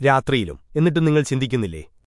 രാത്രിയിലും. എന്നിട്ട് നിങ്ങൾ ചിന്തിക്കുന്നില്ലേ?